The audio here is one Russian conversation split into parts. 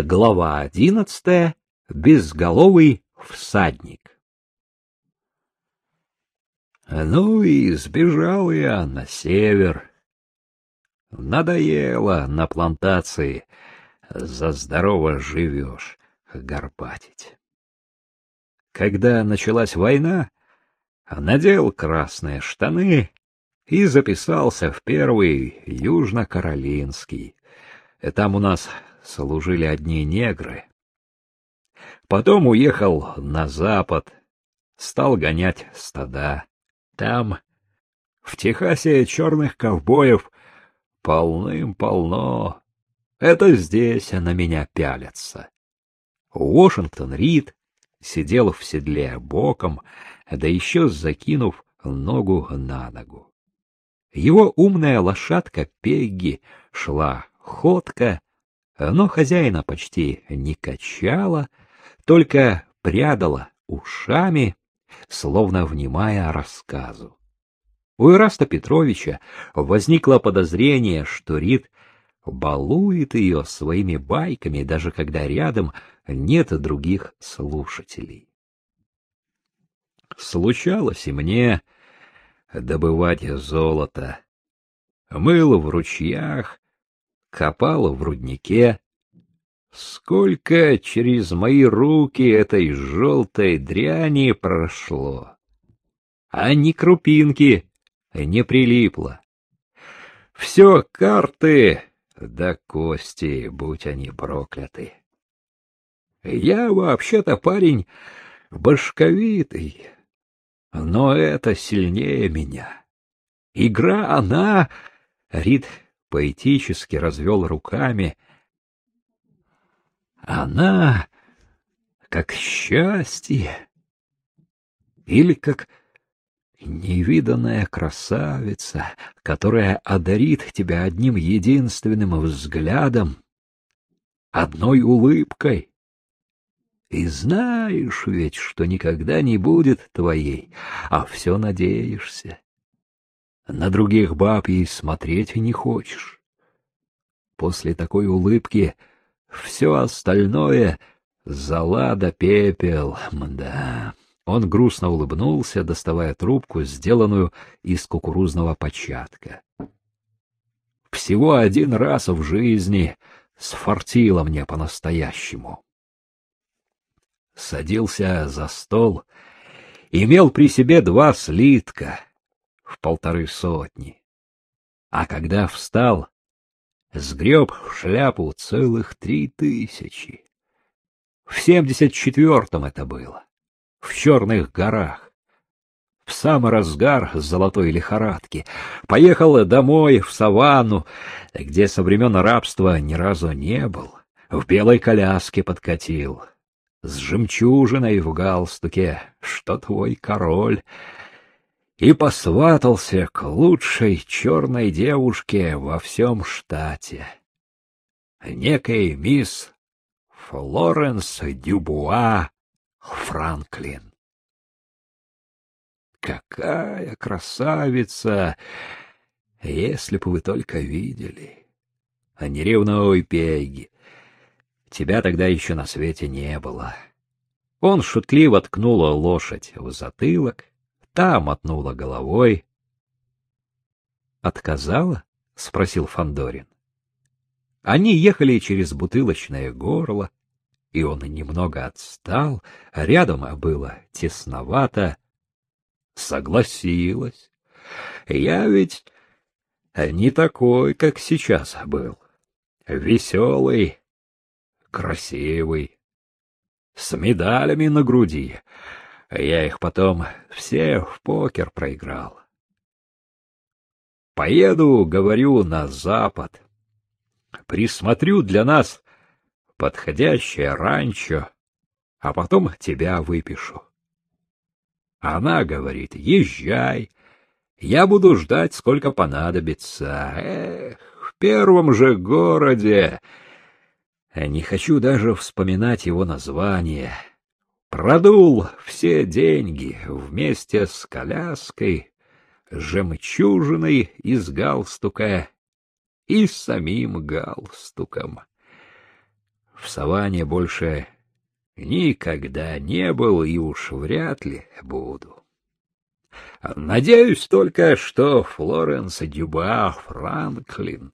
Глава одиннадцатая. Безголовый всадник. Ну и сбежал я на север. Надоело на плантации за здорово живешь горбатить. Когда началась война, надел красные штаны и записался в первый Южно-Каролинский. Там у нас служили одни негры. Потом уехал на запад, стал гонять стада. Там, в Техасе, черных ковбоев полным-полно. Это здесь на меня пялятся. Уошингтон Рид сидел в седле боком, да еще закинув ногу на ногу. Его умная лошадка Пегги шла ходко, но хозяина почти не качала, только прядала ушами, словно внимая рассказу. У Ираста Петровича возникло подозрение, что Рид балует ее своими байками, даже когда рядом нет других слушателей. Случалось и мне добывать золото. Мыл в ручьях, копал в руднике. Сколько через мои руки этой желтой дряни прошло, а ни крупинки не прилипло. Все карты да кости, будь они прокляты. Я вообще-то парень башковитый, но это сильнее меня. Игра, она... Рид поэтически развел руками. Она как счастье или как невиданная красавица, которая одарит тебя одним единственным взглядом, одной улыбкой. И знаешь ведь, что никогда не будет твоей, а все надеешься. На других баб ей смотреть не хочешь. После такой улыбки все остальное — зола да пепел, мда. Он грустно улыбнулся, доставая трубку, сделанную из кукурузного початка. Всего один раз в жизни сфартило мне по-настоящему. Садился за стол, имел при себе два слитка в полторы сотни. А когда встал, сгреб в шляпу целых три тысячи. В семьдесят четвертом это было в Черных горах. В самый разгар золотой лихорадки. Поехал домой, в саванну, где со времен рабства ни разу не был. В белой коляске подкатил. С жемчужиной в галстуке, что твой король. И посватался к лучшей черной девушке во всем штате. Некой мисс Флоренс Дюбуа Франклин. Какая красавица! Если бы вы только видели. А не ревной Пегги. Тебя тогда еще на свете не было. Он шутливо ткнул лошадь в затылок, та мотнула головой. «Отказала?» — спросил Фандорин. Они ехали через бутылочное горло, и он немного отстал, рядом было тесновато. Согласилась. Я ведь не такой, как сейчас был. Веселый, красивый, с медалями на груди. Я их потом все в покер проиграл. Поеду, говорю, на запад. Присмотрю для нас подходящее ранчо, а потом тебя выпишу. Она говорит, езжай, я буду ждать, сколько понадобится. Эх, в первом же городе. Не хочу даже вспоминать его название. Продул все деньги вместе с коляской, жемчужиной из галстука и самим галстуком. В саванне больше никогда не был и уж вряд ли буду. Надеюсь только, что Флоренс Дюба Франклин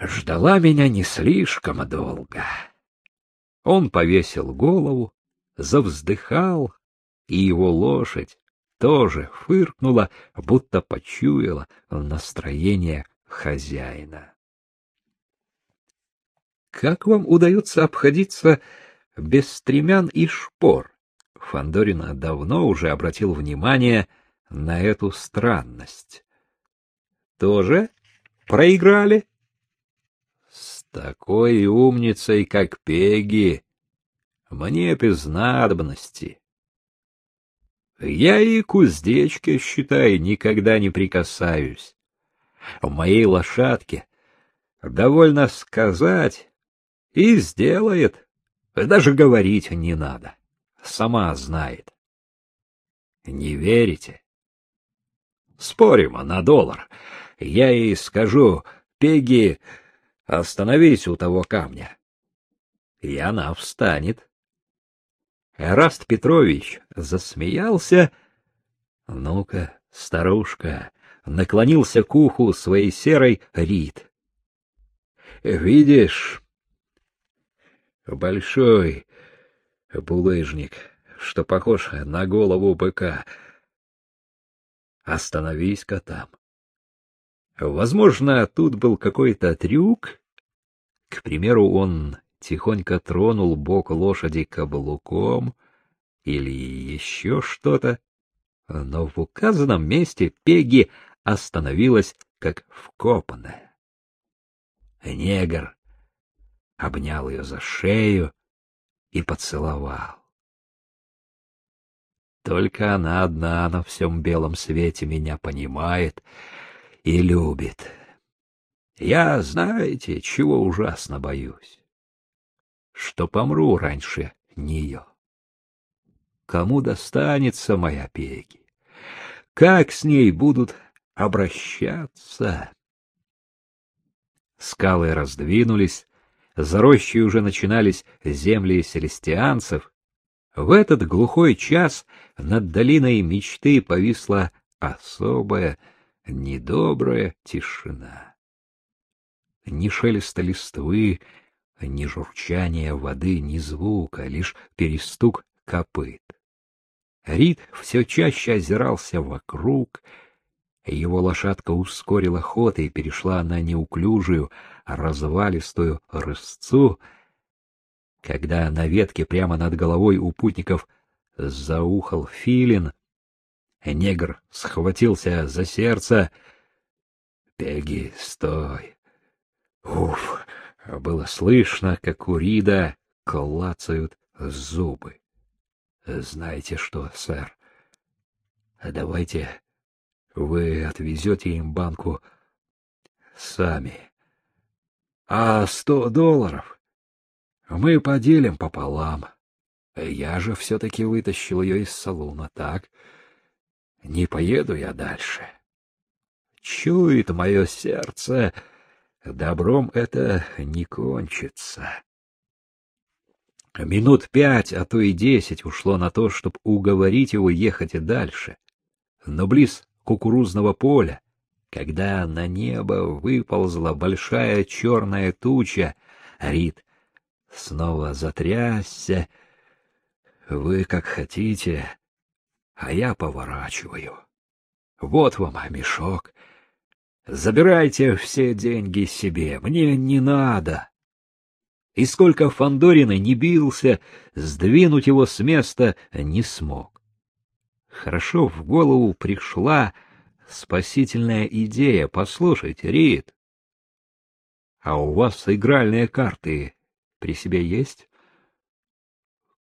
ждала меня не слишком долго. Он повесил голову, завздыхал, и его лошадь тоже фыркнула, будто почуяла настроение хозяина. Как вам удается обходиться без стремян и шпор? Фандорин давно уже обратил внимание на эту странность. Тоже проиграли? С такой умницей, как Пеги, мне без надобности. Я и к уздечке, считай, никогда не прикасаюсь. В моей лошадке довольно сказать и сделает, даже говорить не надо сама знает. Не верите? Спорим на доллар. Я ей скажу, Пеги, остановись у того камня. И она встанет. Эраст Петрович засмеялся. Ну-ка, старушка, наклонился к уху своей серой Рит. Видишь, большой булыжник, что похож на голову быка. Остановись-ка там. Возможно, тут был какой-то трюк. К примеру, он тихонько тронул бок лошади каблуком или еще что-то. Но в указанном месте Пеги остановилась как вкопанная. Негр обнял ее за шею, и поцеловал. Только она одна на всем белом свете меня понимает и любит. Я, знаете, чего ужасно боюсь? Что помру раньше нее. Кому достанется моя Пеги? Как с ней будут обращаться? Скалы раздвинулись, за рощей уже начинались земли селестианцев, в этот глухой час над долиной мечты повисла особая, недобрая тишина. Ни шелеста листвы, ни журчания воды, ни звука, лишь перестук копыт. Рид все чаще озирался вокруг, его лошадка ускорила ход и перешла на неуклюжую, развалистую рысцу, когда на ветке прямо над головой у путников заухал филин. Негр схватился за сердце. «Пеги, стой!» Уф! Было слышно, как у Рида клацают зубы. «Знаете что, сэр? Давайте вы отвезете им банку сами. А сто долларов мы поделим пополам. Я же все-таки вытащил ее из салуна, так? Не поеду я дальше. Чует мое сердце, добром это не кончится. Минут пять, а то и десять ушло на то, чтобы уговорить его ехать и дальше. Но близ кукурузного поля, когда на небо выползла большая черная туча, Рид снова затрясся. Вы как хотите, а я поворачиваю. Вот вам мешок. Забирайте все деньги себе, мне не надо. И сколько Фандорина не бился, сдвинуть его с места не смог. Хорошо в голову пришла спасительная идея. Послушайте, Рид, а у вас игральные карты при себе есть?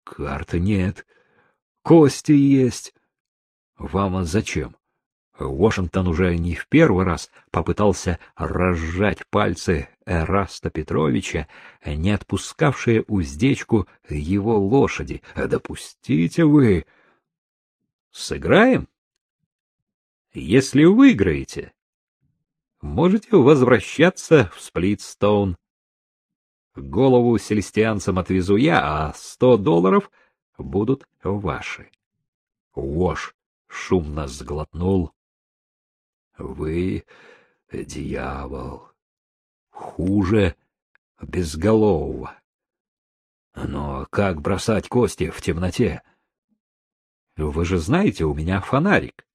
Карты нет. Кости есть. Вам зачем? Вашингтон уже не в первый раз попытался разжать пальцы Эраста Петровича, не отпускавшие уздечку его лошади. Допустите вы, Сыграем? Если выиграете, можете возвращаться в Сплитстоун. голову селестианцам отвезу я, а сто долларов будут ваши. Вош шумно сглотнул. — Вы дьявол. Хуже безголового. Но как бросать кости в темноте? Вы же знаете, у меня фонарик.